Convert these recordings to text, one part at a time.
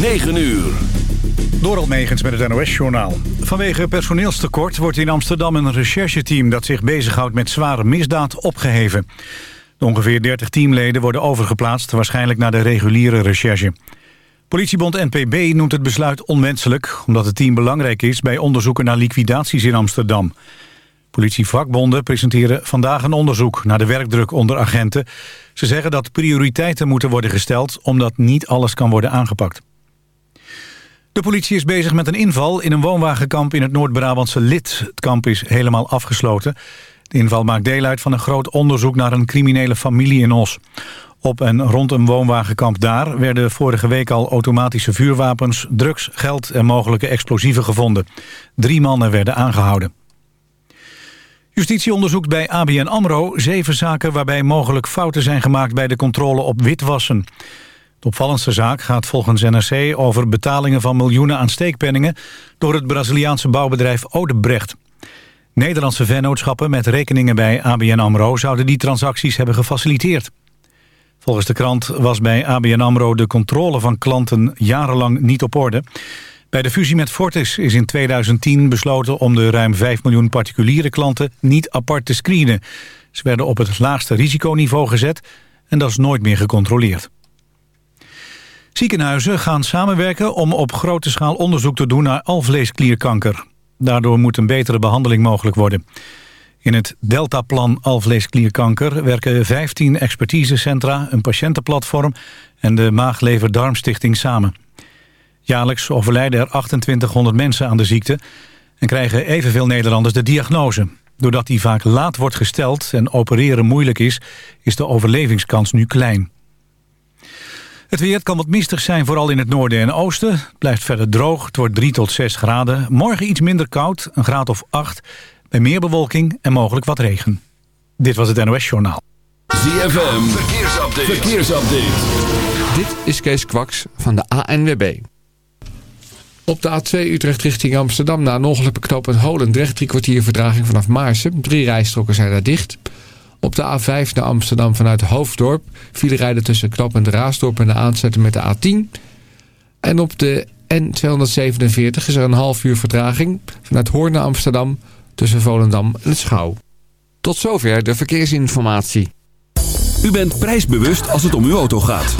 9 uur. Door Megens met het NOS-journaal. Vanwege personeelstekort wordt in Amsterdam een rechercheteam... dat zich bezighoudt met zware misdaad opgeheven. De ongeveer 30 teamleden worden overgeplaatst... waarschijnlijk naar de reguliere recherche. Politiebond NPB noemt het besluit onwenselijk... omdat het team belangrijk is bij onderzoeken naar liquidaties in Amsterdam. Politievakbonden presenteren vandaag een onderzoek... naar de werkdruk onder agenten. Ze zeggen dat prioriteiten moeten worden gesteld... omdat niet alles kan worden aangepakt. De politie is bezig met een inval in een woonwagenkamp in het Noord-Brabantse Lid. Het kamp is helemaal afgesloten. De inval maakt deel uit van een groot onderzoek naar een criminele familie in Os. Op en rond een woonwagenkamp daar werden vorige week al automatische vuurwapens, drugs, geld en mogelijke explosieven gevonden. Drie mannen werden aangehouden. Justitie onderzoekt bij ABN AMRO zeven zaken waarbij mogelijk fouten zijn gemaakt bij de controle op witwassen. De opvallendste zaak gaat volgens NRC over betalingen van miljoenen aan steekpenningen door het Braziliaanse bouwbedrijf Odebrecht. Nederlandse vennootschappen met rekeningen bij ABN AMRO zouden die transacties hebben gefaciliteerd. Volgens de krant was bij ABN AMRO de controle van klanten jarenlang niet op orde. Bij de fusie met Fortis is in 2010 besloten om de ruim 5 miljoen particuliere klanten niet apart te screenen. Ze werden op het laagste risiconiveau gezet en dat is nooit meer gecontroleerd. Ziekenhuizen gaan samenwerken om op grote schaal onderzoek te doen naar alvleesklierkanker. Daardoor moet een betere behandeling mogelijk worden. In het Deltaplan alvleesklierkanker werken 15 expertisecentra, een patiëntenplatform en de Maag-Lever-Darmstichting samen. Jaarlijks overlijden er 2800 mensen aan de ziekte en krijgen evenveel Nederlanders de diagnose. Doordat die vaak laat wordt gesteld en opereren moeilijk is, is de overlevingskans nu klein. Het weer kan wat mistig zijn, vooral in het noorden en oosten. Het blijft verder droog, het wordt 3 tot 6 graden. Morgen iets minder koud, een graad of 8. Bij meer bewolking en mogelijk wat regen. Dit was het NOS Journaal. ZFM, verkeersupdate. verkeersupdate. Dit is Kees Kwaks van de ANWB. Op de A2 Utrecht richting Amsterdam na een ongeluk beknopend Holendrecht... drie kwartier verdraging vanaf Maarsen. Drie rijstroken zijn daar dicht... Op de A5 naar Amsterdam vanuit Hoofddorp file rijden tussen Knap Raasdorp en de aanzetten met de A10. En op de N247 is er een half uur vertraging vanuit Hoorn naar Amsterdam tussen Volendam en Schouw. Tot zover de verkeersinformatie. U bent prijsbewust als het om uw auto gaat.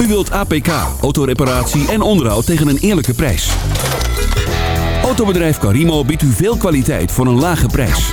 U wilt APK, autoreparatie en onderhoud tegen een eerlijke prijs. Autobedrijf Carimo biedt u veel kwaliteit voor een lage prijs.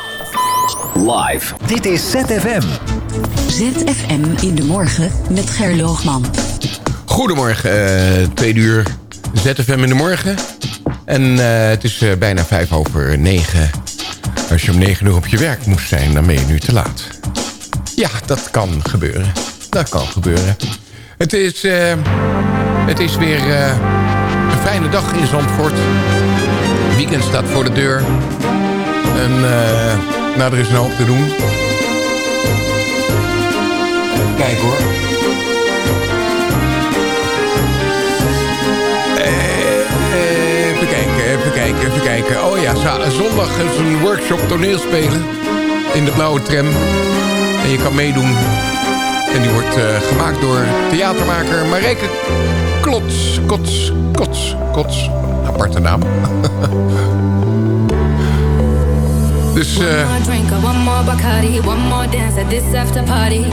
Live. Dit is ZFM. ZFM in de morgen met Gerloogman. Goedemorgen, uh, tweede uur ZFM in de morgen. En uh, het is uh, bijna vijf over negen. Als je om negen uur op je werk moest zijn, dan ben je nu te laat. Ja, dat kan gebeuren. Dat kan gebeuren. Het is, uh, het is weer een fijne dag in Zandvoort. Het weekend staat voor de deur. En nou, er is een hoop te doen. Kijk hoor. Even kijken, even kijken, even kijken. Oh ja, zondag is een workshop toneelspelen. In de blauwe tram. En je kan meedoen. En die wordt uh, gemaakt door theatermaker Marijke Klots. Kots, Kots, Kots. Aparte naam. dus... Uh,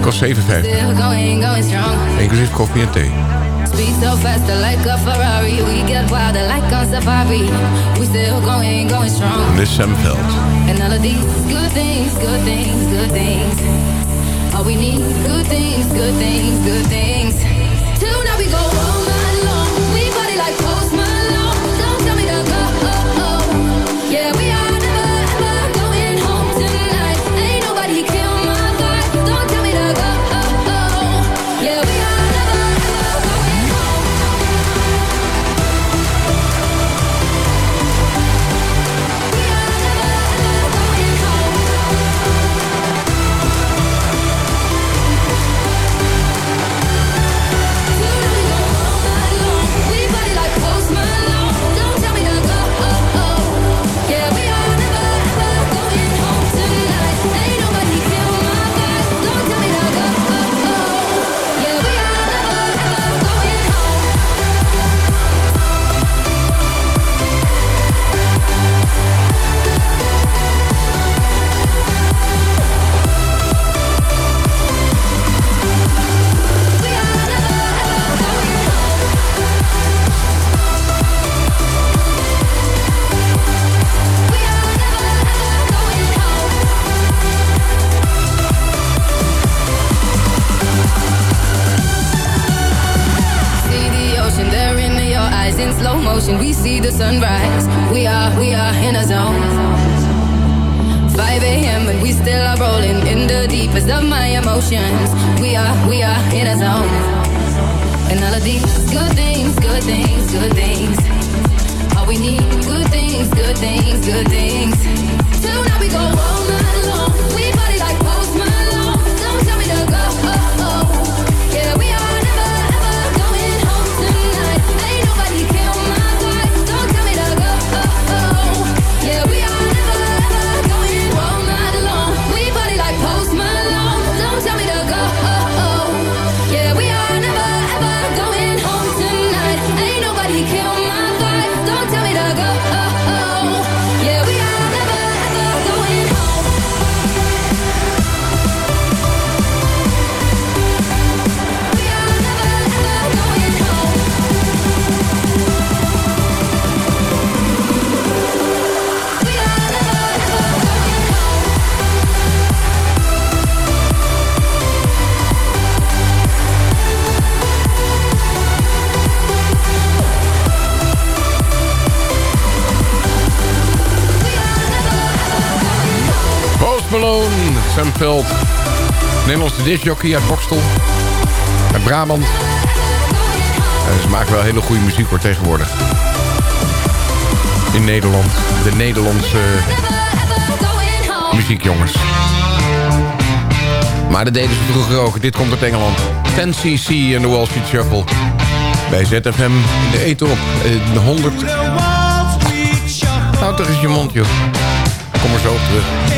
kost 7,50. Inclusief koffie en thee. Speed so faster like a Ferrari. We get wilder like on safari. We still going, going strong. Miss Semveld. And all of these good things, good things, good things. All we need, good things, good things, good things. Veld. Nederlandse discjockey uit Bokstel. Uit Brabant. En ze maken wel hele goede muziek voor tegenwoordig. In Nederland. De Nederlandse muziekjongens. Maar dat deden ze vroeger ook. Dit komt uit Engeland. 10cc en de Wall Street Shuffle. Bij ZFM in de eten op. Eh, de 100. Nou, toch is je mond, joh. Kom er zo op terug.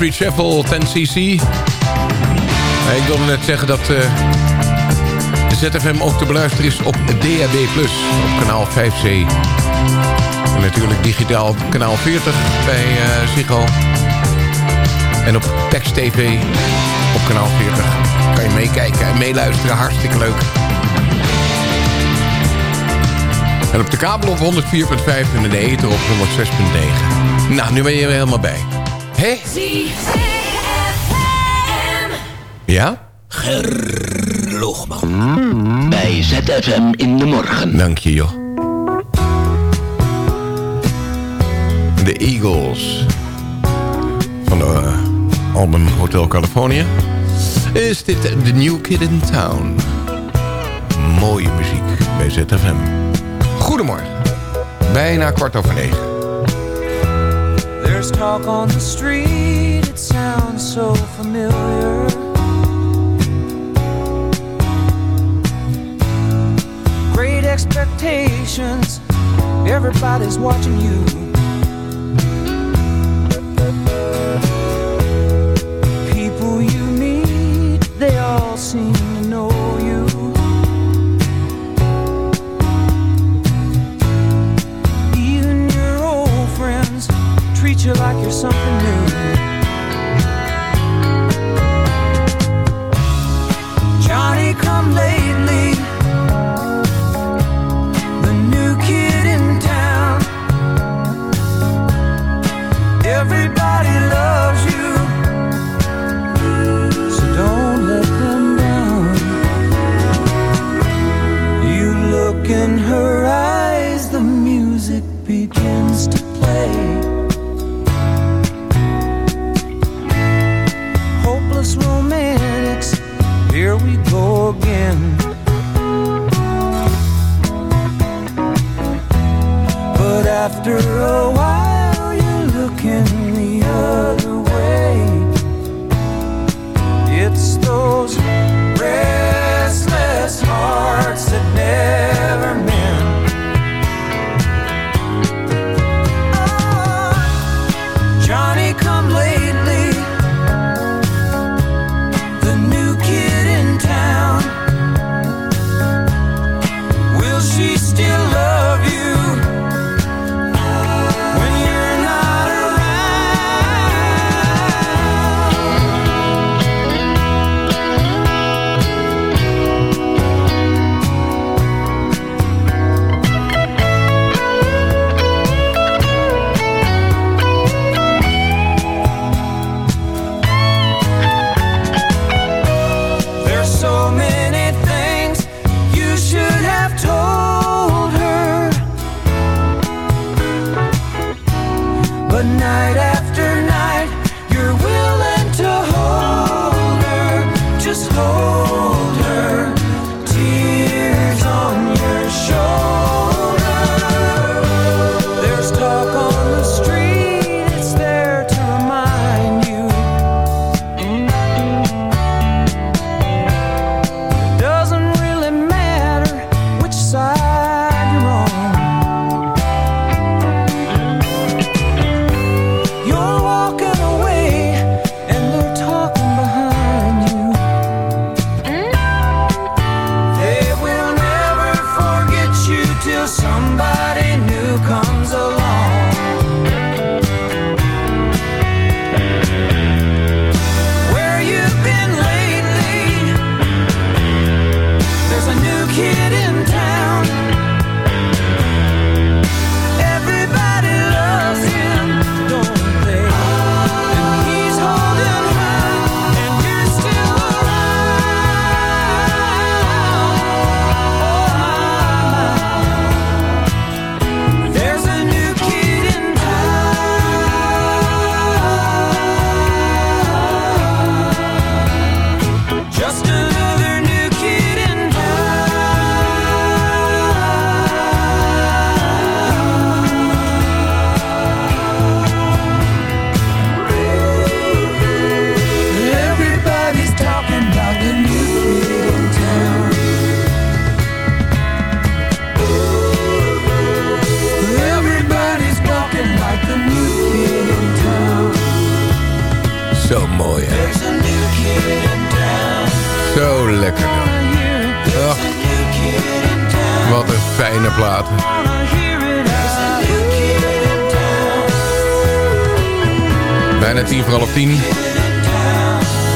Street Shuffle 10cc. Ik wilde net zeggen dat uh, de ZFM ook te beluisteren is op DAB+, op kanaal 5C. En natuurlijk digitaal kanaal 40 bij uh, Ziggo. En op Text TV op kanaal 40 kan je meekijken en meeluisteren. Hartstikke leuk. En op de kabel op 104.5 en de ether op 106.9. Nou, nu ben je er helemaal bij. Hé? Ja? Gerloogman. Bij ZFM in de morgen. Dank je, joh. De Eagles. Van de uh, album Hotel California. Is dit The New Kid in Town. Mooie muziek bij ZFM. Goedemorgen. Bijna kwart over negen. There's talk on the street, it sounds so familiar. Great expectations, everybody's watching you. Treat you like you're something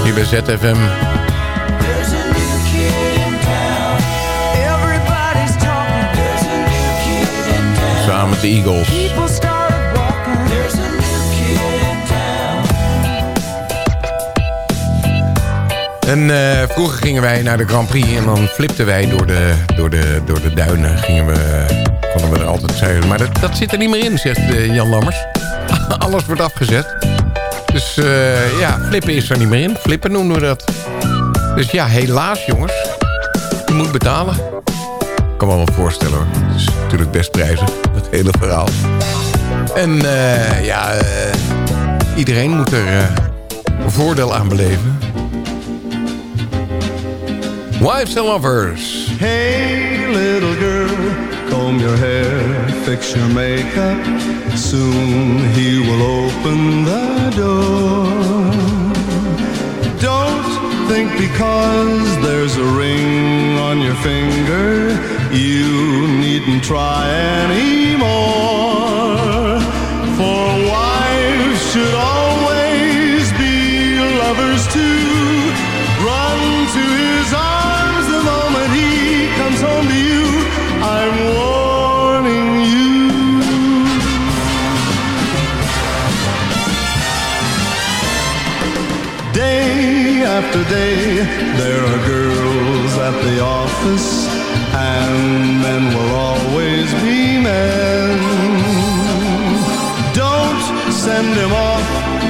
Hier bij ZFM. Samen met de Eagles. En uh, vroeger gingen wij naar de Grand Prix en dan flipten wij door de, door de, door de duinen. Gingen we, konden we er altijd zeggen. Maar dat, dat zit er niet meer in, zegt uh, Jan Lammers. Alles wordt afgezet. Dus uh, ja, flippen is er niet meer in. Flippen noemen we dat. Dus ja, helaas jongens. Je moet betalen. Ik kan me wel voorstellen hoor. Het is natuurlijk best prijzig, dat hele verhaal. En ja, iedereen moet er voordeel aan beleven. Wives and Lovers. Hey, little girl, comb your hair, fix your makeup. Soon he will open the door. Don't think because there's a ring on your finger, you needn't try anymore. For wives should always Day after day, there are girls at the office, and men will always be men. Don't send him off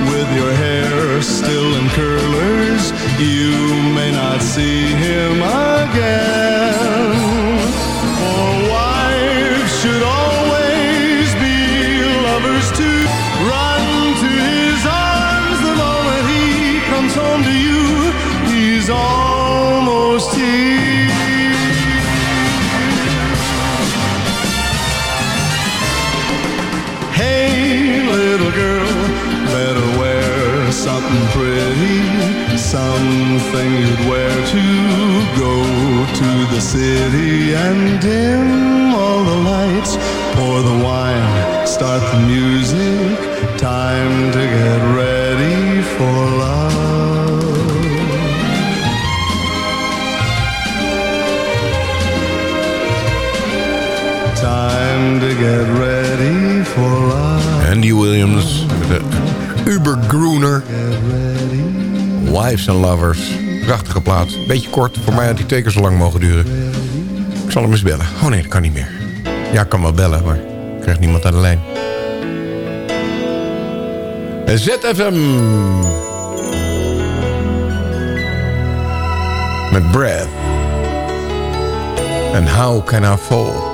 with your hair still in curlers. You may not see him again. For wives should always be lovers too. Something you'd wear to go to the city and dim all the lights, pour the wine, start the music, time to get ready for love. Time to get ready for love. Andy Williams de Uber Groener. Wives and Lovers. Prachtige plaat. Beetje kort. Voor mij had die twee keer zo lang mogen duren. Ik zal hem eens bellen. Oh nee, dat kan niet meer. Ja, ik kan wel bellen, maar ik krijg niemand aan de lijn. ZFM. Met Breath. And How Can I Fall.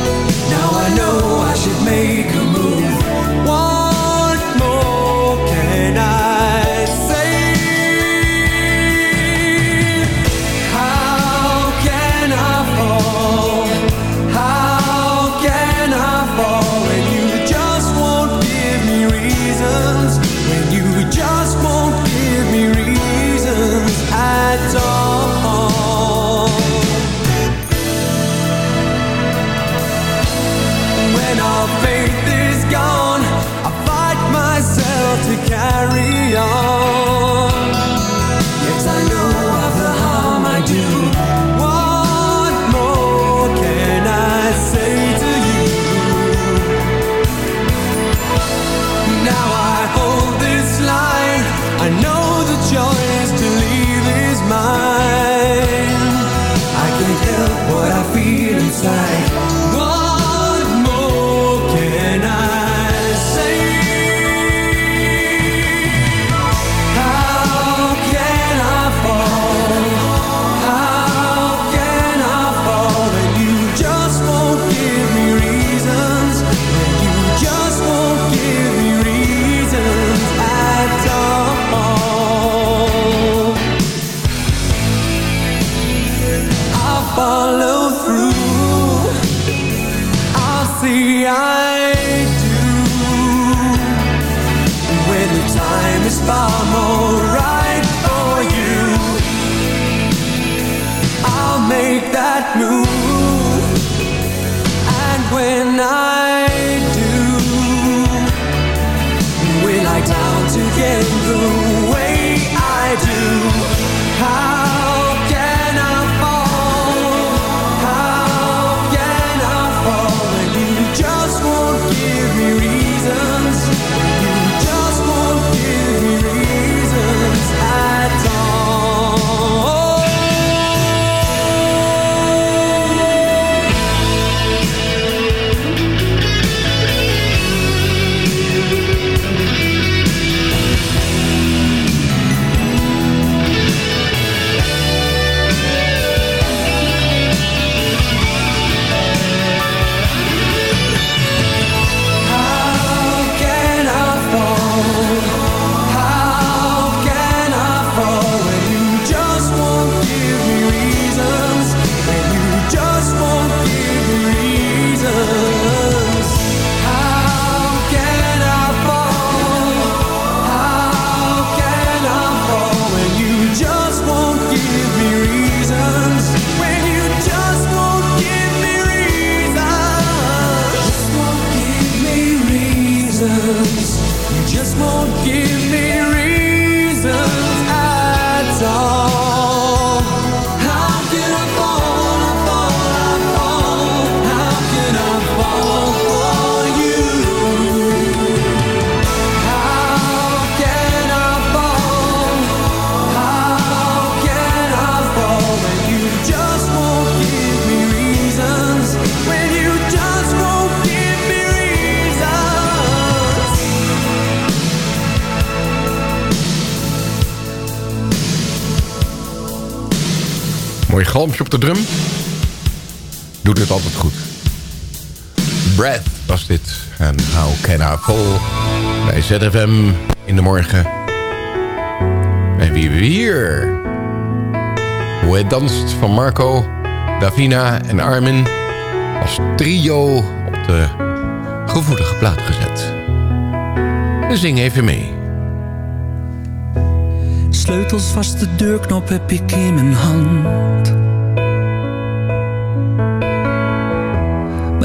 De drum. Doet het altijd goed. Breath was dit. En How Can I Fall. Bij ZFM in de morgen. En wie weer? Hoe het danst van Marco, Davina en Armin. Als trio op de gevoelige plaat gezet. En zing even mee. Sleutels vast, de deurknop heb ik in mijn hand.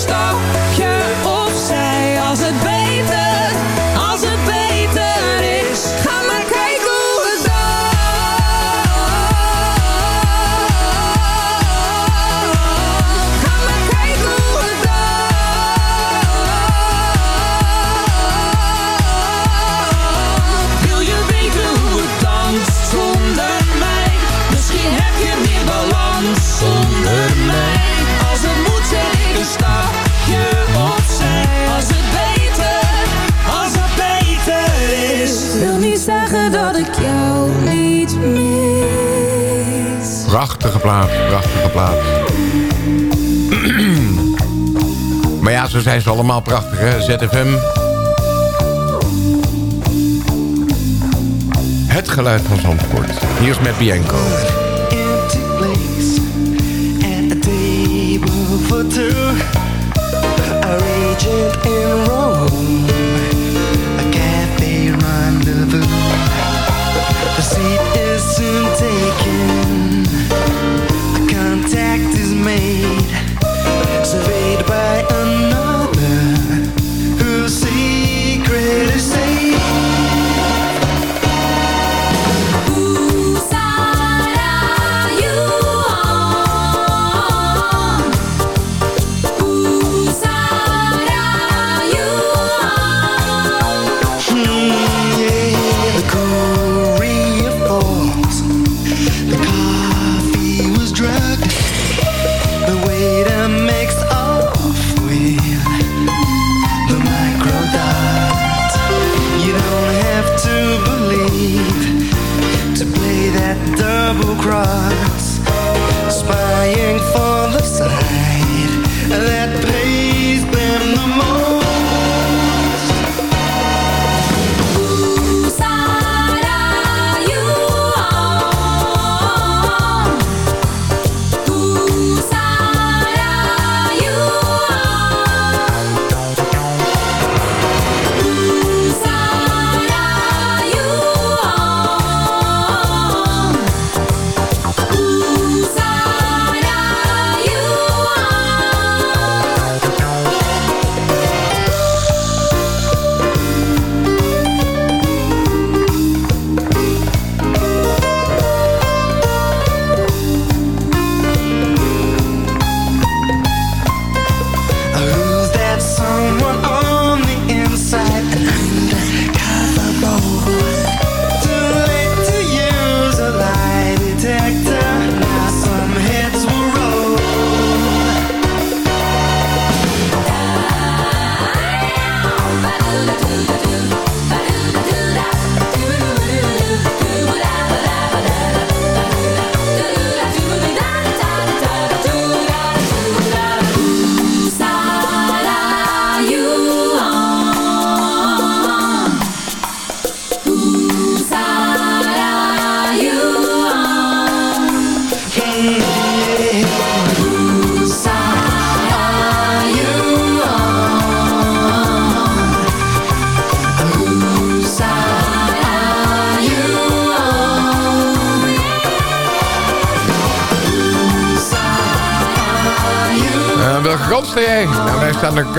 zet Prachtige plaat, prachtige plaat. maar ja, zo zijn ze allemaal prachtig, hè? ZFM. Het geluid van Zandvoort. Hier is met Bianco.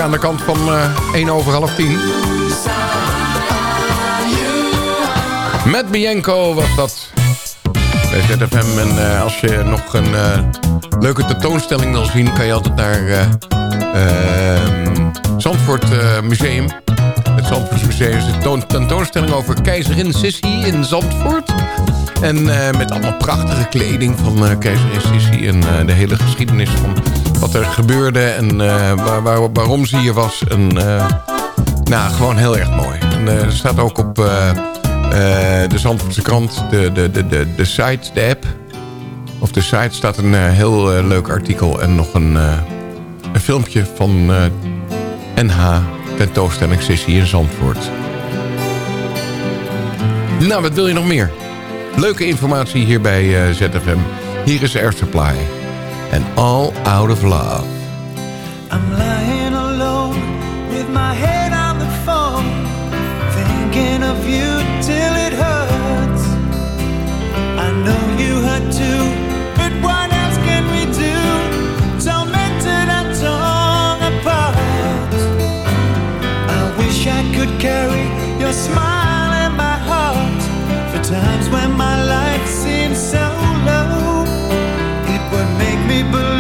Aan de, kant van eh 1 over half 10. Met Bianco was dat bij ZFM. En eh, als je nog een eh, leuke tentoonstelling wil zien... kan je altijd naar eh ehm, Zandvoort eh, Museum. Het Zandvoort Museum is een toon- tentoonstelling over keizerin Sissi in Zandvoort. En eh, met allemaal prachtige kleding van eh, uh, keizerin Sissi en eh, de hele geschiedenis van wat er gebeurde en waar, waarom ze hier was. En, nou, gewoon heel erg mooi. En er staat ook op de Zandvoortse krant, de, de, de, de, site, de app. Op de site staat een heel leuk artikel en nog een, een filmpje van NH tentoonstelling Sissi in Zandvoort. Nou, wat wil je nog meer? Leuke informatie hier bij eh, ZFM. Hier is Air Supply. And all out of love. I'm lying alone with my head on the phone. Thinking of you till it hurts. I know you hurt too. But what else can we do? And. I wish I could carry your smile. times when my life seems so low, it would make me believe.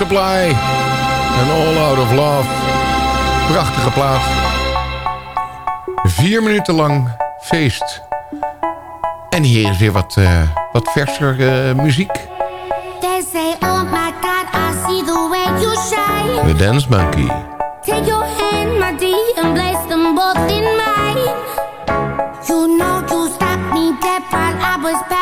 Supply. En All Out of Love. Prachtige plaat. Vier minuten lang feest. En hier is weer wat, uh, wat verser uh, muziek. They say, oh my god, I see the way you shine. The Dance Monkey. Take your hand, my dear, and place them both in mine. You know you stopped me dead while I was back.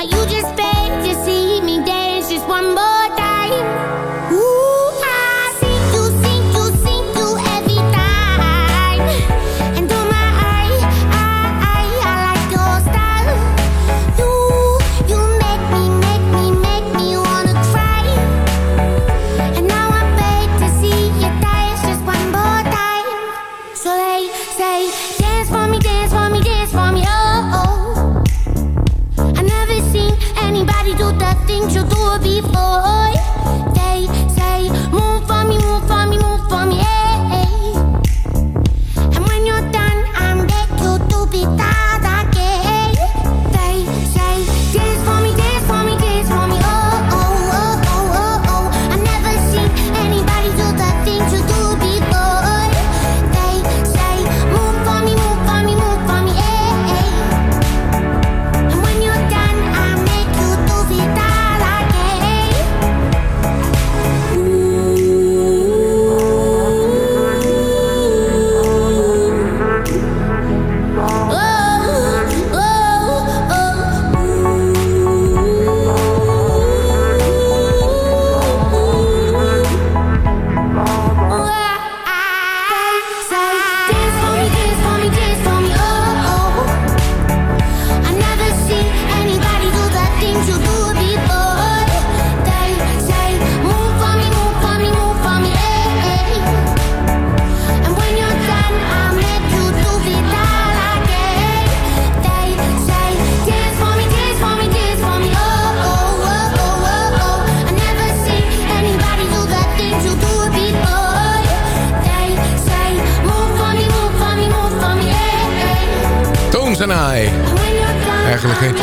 But you just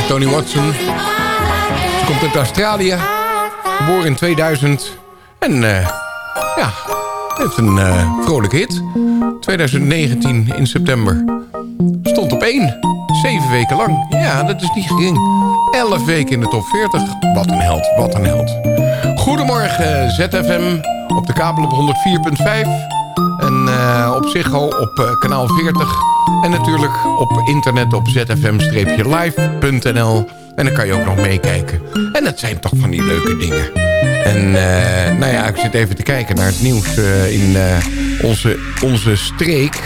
Tony Watson. Ze komt uit Australië. Geboren in 2000. En uh, ja, heeft een uh, vrolijke hit. 2019 in september. Stond op 1. Zeven weken lang. Ja, dat is niet gering. 11 weken in de top 40. Wat een held, wat een held. Goedemorgen ZFM. Op de kabel op 104.5. En uh, op Ziggo op kanaal 40. En natuurlijk op internet op zfm-live.nl. En dan kan je ook nog meekijken. En dat zijn toch van die leuke dingen. En uh, nou ja, ik zit even te kijken naar het nieuws in onze, onze streek.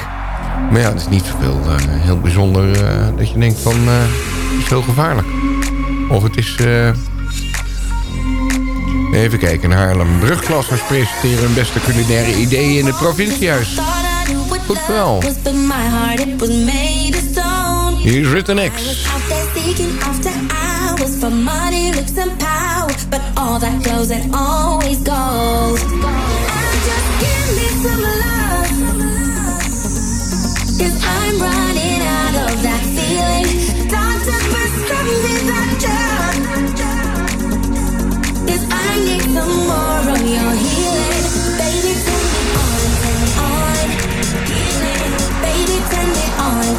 Maar ja, het is niet zoveel heel bijzonder dat je denkt van... het is heel gevaarlijk. Of het is... Even kijken Haarlem. Brugklassers presenteren hun beste culinaire ideeën in het provinciehuis. Goed wel. Here's Written X. looks,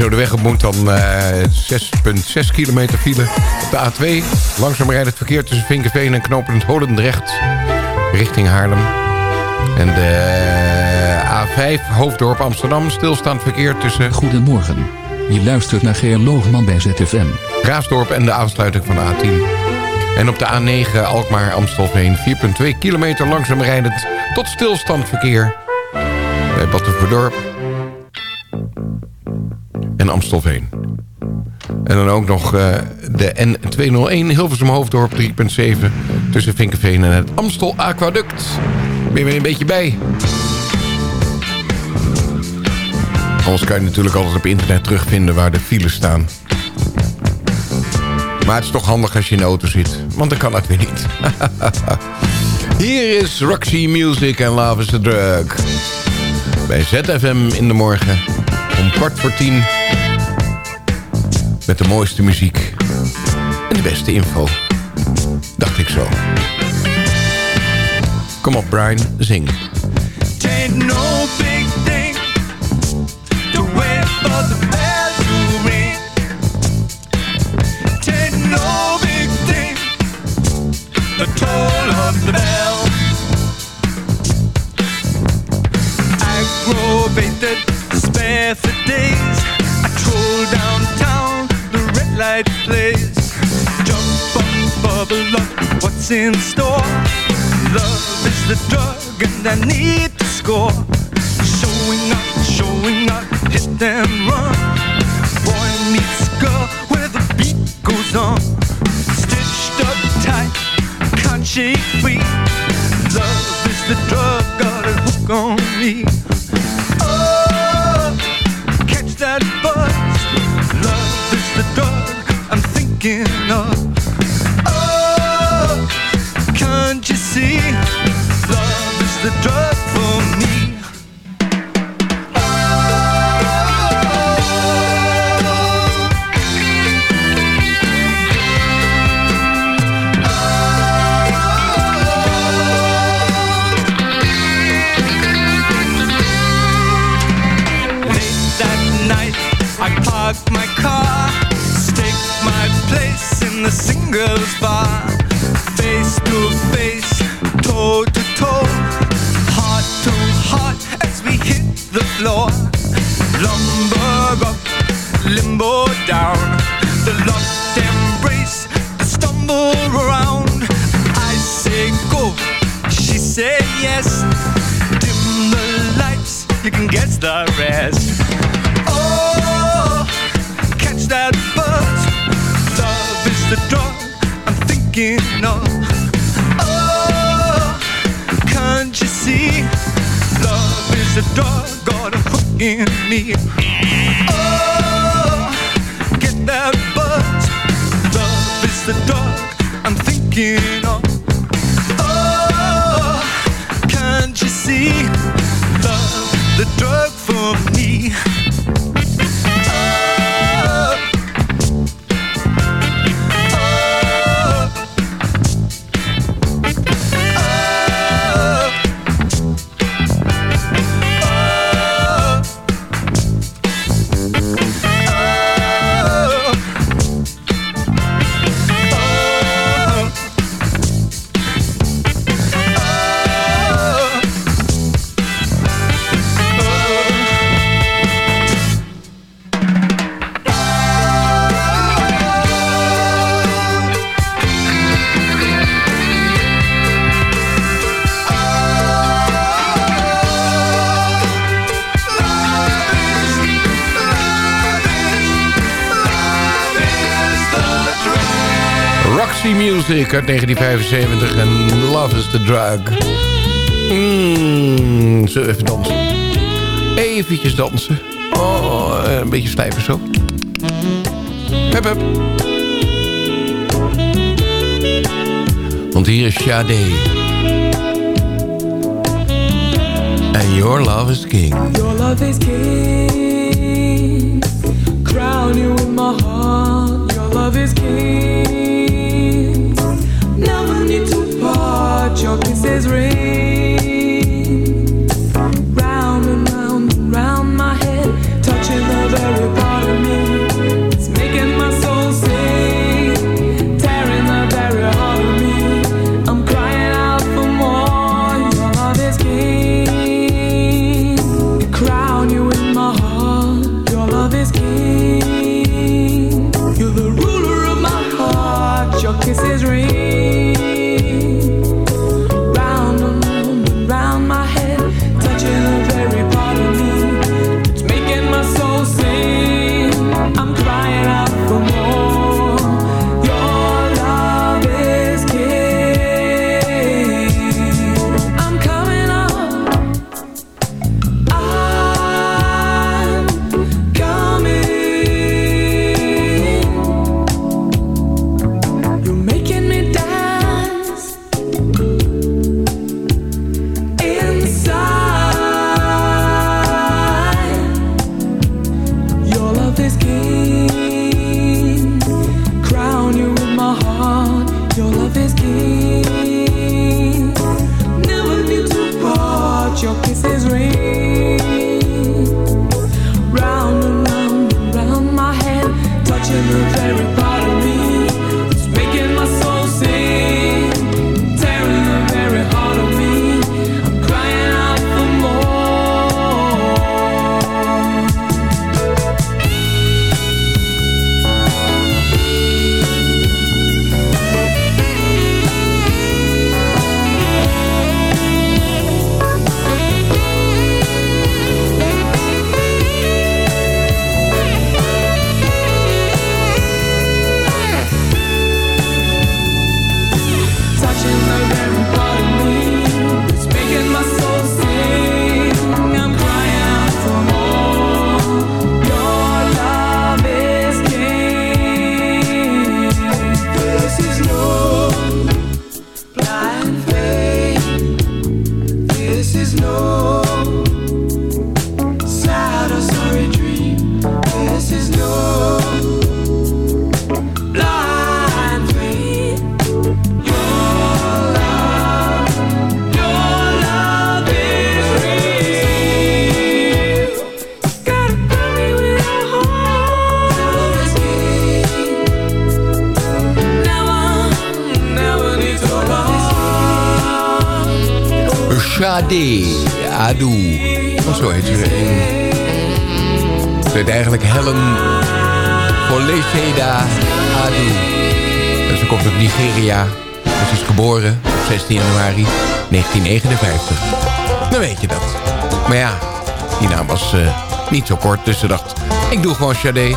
Zo de weg op moet, dan eh 6,6 kilometer file op de A2. Langzaam rijdt het verkeer tussen Vinkenveen en knooppunt Holendrecht richting Haarlem. En de A5 Hoofddorp Amsterdam stilstaand verkeer tussen... Goedemorgen. Je luistert naar Geer Loogman bij ZFM. Raasdorp en de aansluiting van de A10. En op de A9 Alkmaar Amstelveen 4,2 kilometer langzaam rijdend tot stilstand verkeer. Bij Battenverdorp en Amstelveen. En dan ook nog uh, de N201 Hilversum Hoofddorp 3,7 tussen Vinkenveen en het Amstel Aquaduct. Ben je weer een beetje bij? Anders kan je natuurlijk altijd op internet terugvinden waar de files staan. Maar het is toch handig als je in de auto zit. Want dan kan het weer niet. Hier is Roxy Music en Love is the Drug. Bij ZFM in de morgen. Om kwart voor tien. Met de mooiste muziek. En de beste info. Dacht ik zo. Kom op Brian, zing. In store? Love is the drug and I need to score. A hook in me. Oh, get that buzz. Love is the drug I'm thinking Music uit 1975 en Love is the Drug. Mm, we even dansen? Eventjes dansen. Oh, een beetje stijven zo. Hup, hup. Want hier is Sade. And your love is king. Your love is king. Crown you in my heart. Your love is king. Your kisses ring. 16 januari 1959. Dan weet je dat. Maar ja, die naam was eh, niet zo kort. Dus ze dacht, ik doe gewoon Sade.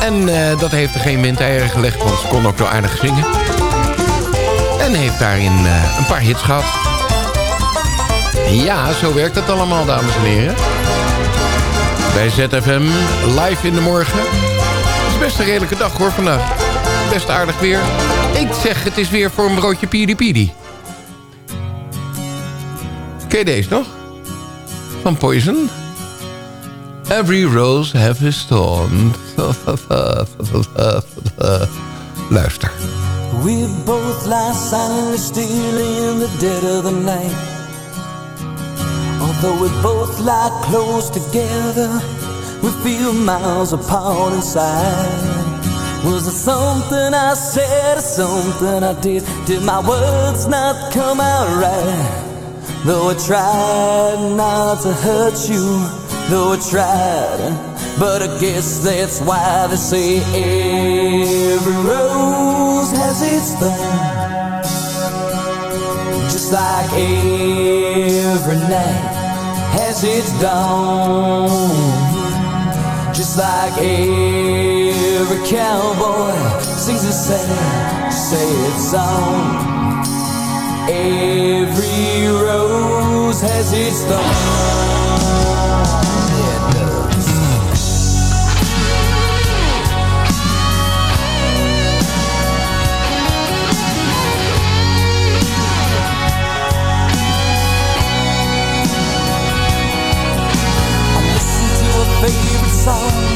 En eh, dat heeft er geen windeieren gelegd, want ze kon ook wel aardig zingen. En heeft daarin eh, een paar hits gehad. Ja, zo werkt het allemaal, dames en heren. Bij ZFM, live in de morgen. Het is best een redelijke dag hoor vandaag. Best aardig weer. Ik zeg, het is weer voor een broodje piri piri. Ken je deze nog? Van Poison. Every rose have his thorn. Luister. We both lie silently still in the dead of the night. Although we both lie close together, we feel miles apart inside. Was it something I said or something I did? Did my words not come out right? Though I tried not to hurt you, though I tried, but I guess that's why they say every rose has its thorn. Just like every night has its dawn. Just like every cowboy sings a sad, sad song. Every rose has its thorn. It does. I listen to a favorite song,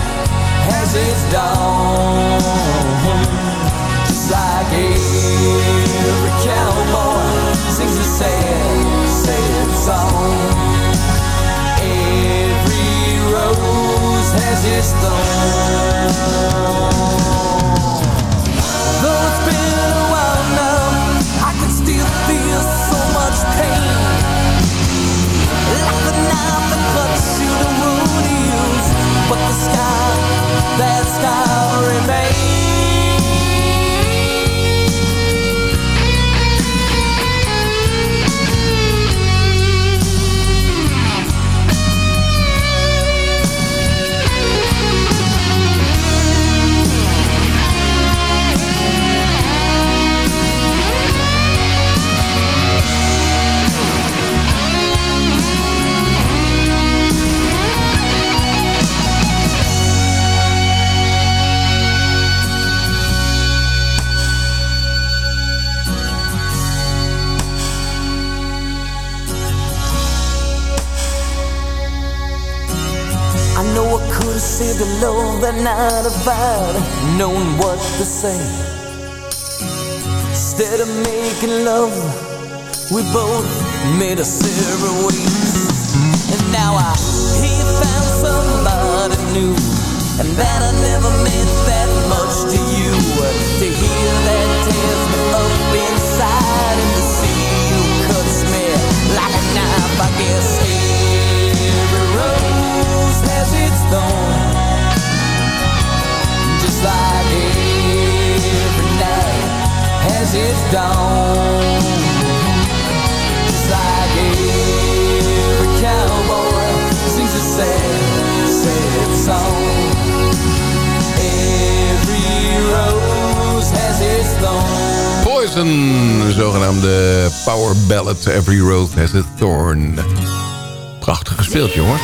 it's dawn Just like every cowboy sings a sad, sad song. Every rose has its thorn. Every road has a thorn. Prachtig gespeeld, jongen.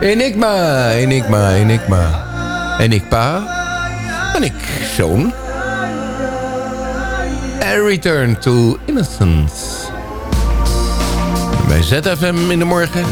Enigma, enigma, enigma. En ik pa. En ik zoon. A return to innocence. Bij ZFM in de morgen.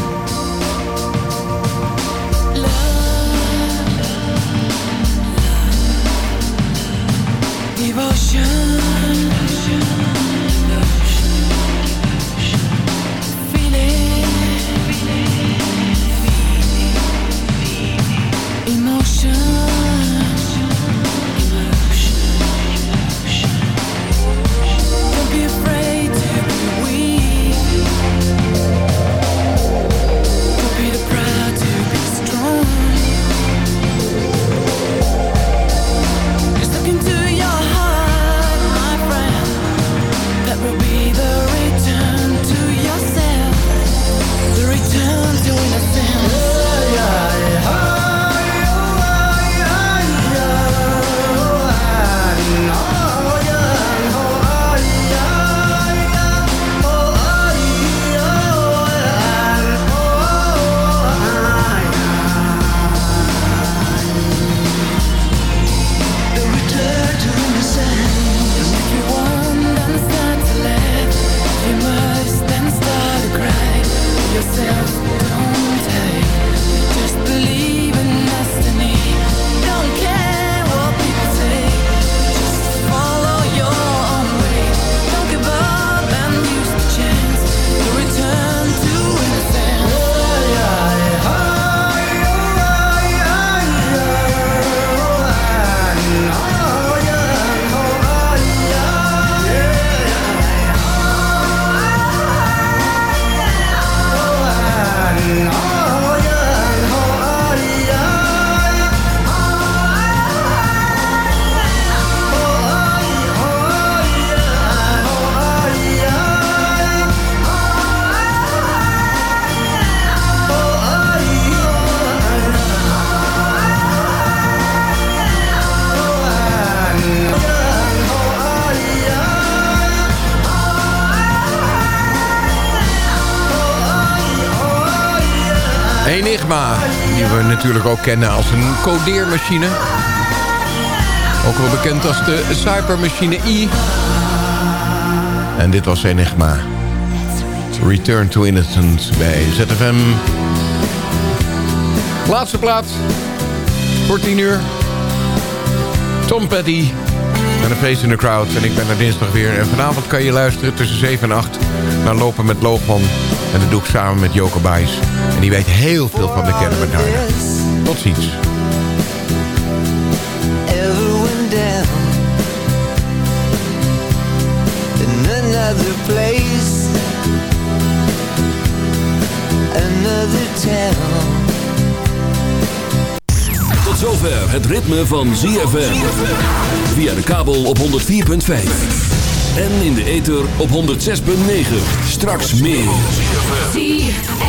Natuurlijk ook kennen als een codeermachine. Ook wel bekend als de Cybermachine I. En dit was Enigma. Return to Innocence bij ZFM. Laatste plaats voor 10 uur. Tom Petty en een feest in de crowd. En ik ben er dinsdag weer. En vanavond kan je luisteren tussen 7 en 8 naar Lopen met Loogman. En dat doe ik samen met Joke Bijs. En die weet heel veel van de Diana. Tot ziens. another place, another town. Tot zover het ritme van ZFM. Via de kabel op 104.5. En in de ether op 106.9. Straks meer. ZFM.